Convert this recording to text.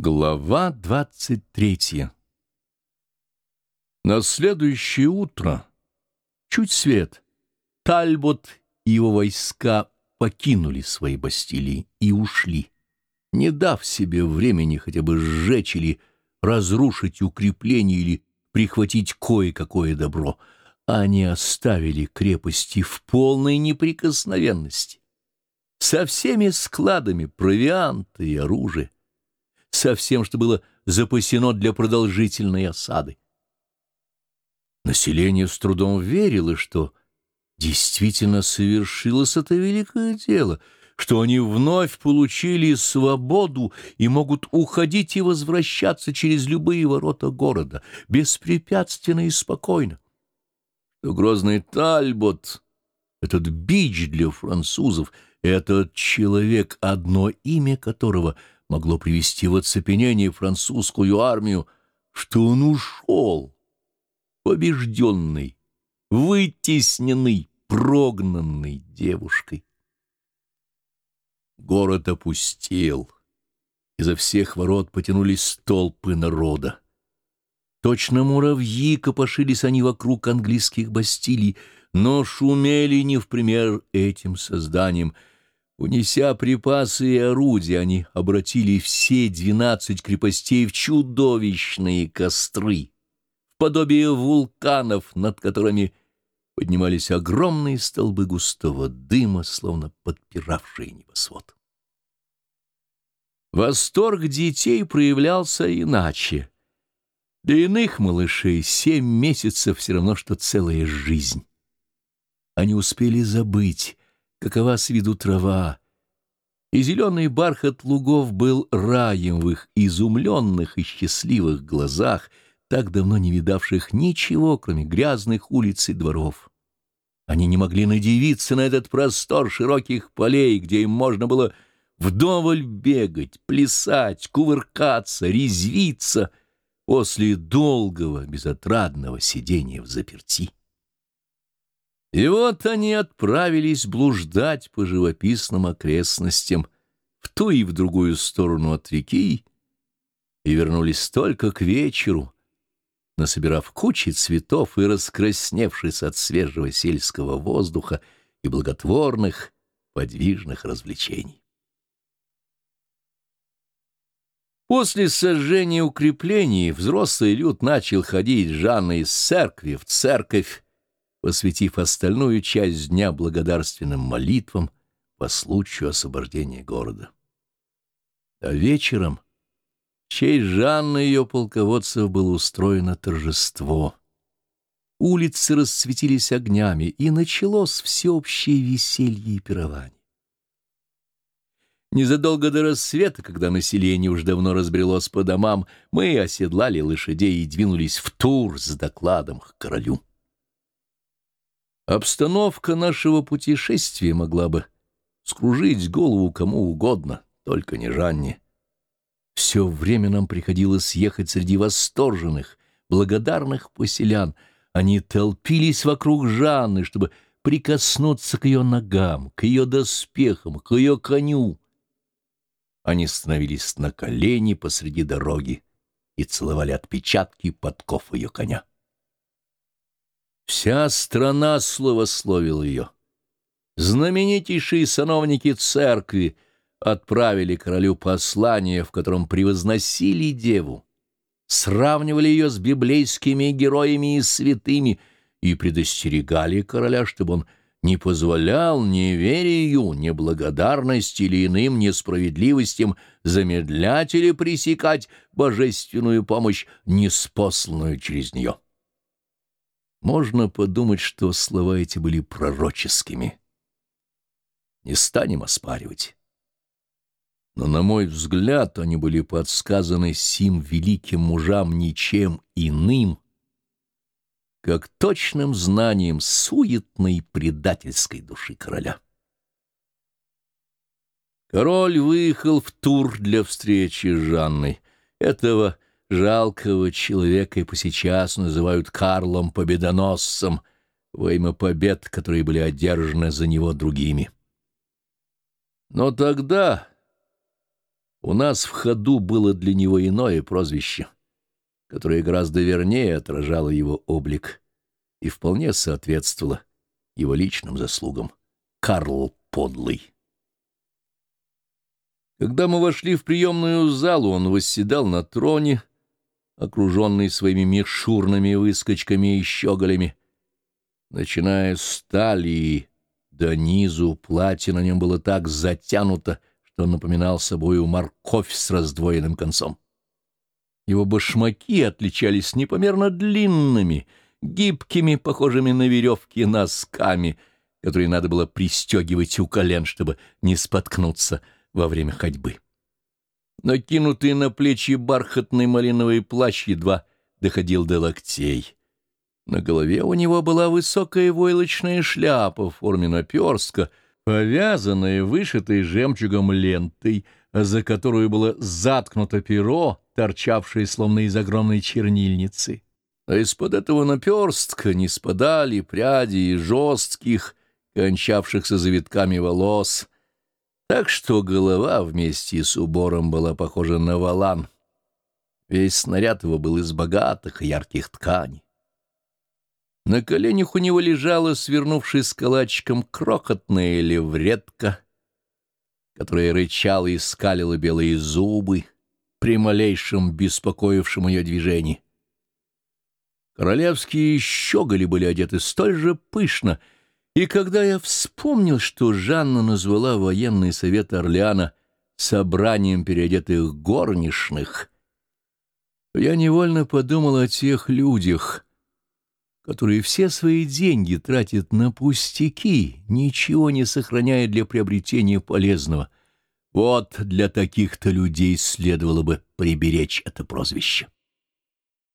Глава двадцать третья На следующее утро, чуть свет, Тальбот и его войска покинули свои бастилии и ушли, не дав себе времени хотя бы сжечь или разрушить укрепление или прихватить кое-какое добро. Они оставили крепости в полной неприкосновенности, со всеми складами провианта и оружия со всем, что было запасено для продолжительной осады. Население с трудом верило, что действительно совершилось это великое дело, что они вновь получили свободу и могут уходить и возвращаться через любые ворота города, беспрепятственно и спокойно. Что грозный Тальбот, этот бич для французов, этот человек, одно имя которого — могло привести в оцепенение французскую армию, что он ушел, побежденный, вытесненный, прогнанный девушкой. Город опустел. Изо всех ворот потянулись толпы народа. Точно муравьи копошились они вокруг английских бастилий, но шумели не в пример этим созданиям, Унеся припасы и орудия, они обратили все двенадцать крепостей в чудовищные костры, в подобие вулканов, над которыми поднимались огромные столбы густого дыма, словно подпиравшие небосвод. Восторг детей проявлялся иначе. Для иных малышей семь месяцев все равно, что целая жизнь. Они успели забыть, какова с виду трава, и зеленый бархат лугов был раем в их изумленных и счастливых глазах, так давно не видавших ничего, кроме грязных улиц и дворов. Они не могли надевиться на этот простор широких полей, где им можно было вдоволь бегать, плясать, кувыркаться, резвиться после долгого безотрадного сидения в заперти. И вот они отправились блуждать по живописным окрестностям в ту и в другую сторону от реки и вернулись только к вечеру, насобирав кучи цветов и раскрасневшись от свежего сельского воздуха и благотворных подвижных развлечений. После сожжения укреплений взрослый люд начал ходить Жанной из церкви в церковь, посвятив остальную часть дня благодарственным молитвам по случаю освобождения города. А вечером в честь Жанны и ее полководцев было устроено торжество. Улицы расцветились огнями, и началось всеобщее веселье и пирование. Незадолго до рассвета, когда население уж давно разбрелось по домам, мы оседлали лошадей и двинулись в тур с докладом к королю. Обстановка нашего путешествия могла бы скружить голову кому угодно, только не Жанне. Все время нам приходилось ехать среди восторженных, благодарных поселян. Они толпились вокруг Жанны, чтобы прикоснуться к ее ногам, к ее доспехам, к ее коню. Они становились на колени посреди дороги и целовали отпечатки подков ее коня. Вся страна словословила ее. Знаменитейшие сановники церкви отправили королю послание, в котором превозносили деву, сравнивали ее с библейскими героями и святыми и предостерегали короля, чтобы он не позволял неверию, неблагодарности или иным несправедливостям замедлять или пресекать божественную помощь, неспосланную через нее. Можно подумать, что слова эти были пророческими. Не станем оспаривать. Но, на мой взгляд, они были подсказаны сим великим мужам ничем иным, как точным знанием суетной предательской души короля. Король выехал в тур для встречи с Жанной. Этого жалкого человека и по сейчас называют Карлом Победоносцем во имя побед, которые были одержаны за него другими. Но тогда У нас в ходу было для него иное прозвище, которое гораздо вернее отражало его облик и вполне соответствовало его личным заслугам. Карл Подлый. Когда мы вошли в приемную залу, он восседал на троне, окруженный своими мишурными выскочками и щеголями. Начиная с талии до низу, платье на нем было так затянуто, что он напоминал собою морковь с раздвоенным концом. Его башмаки отличались непомерно длинными, гибкими, похожими на веревки носками, которые надо было пристегивать у колен, чтобы не споткнуться во время ходьбы. Накинутый на плечи бархатный малиновый плащ едва доходил до локтей. На голове у него была высокая войлочная шляпа в форме наперстка — повязанная вышитой жемчугом лентой, за которую было заткнуто перо, торчавшее словно из огромной чернильницы. А из-под этого наперстка не спадали пряди жестких, кончавшихся завитками волос, так что голова вместе с убором была похожа на валан. Весь снаряд его был из богатых и ярких тканей. На коленях у него лежала, свернувшись калачиком, крохотная левретка, которая рычала и скалила белые зубы при малейшем беспокоившем ее движении. Королевские щеголи были одеты столь же пышно, и когда я вспомнил, что Жанна назвала военный совет Орлеана собранием переодетых горничных, я невольно подумал о тех людях — которые все свои деньги тратят на пустяки, ничего не сохраняя для приобретения полезного. Вот для таких-то людей следовало бы приберечь это прозвище.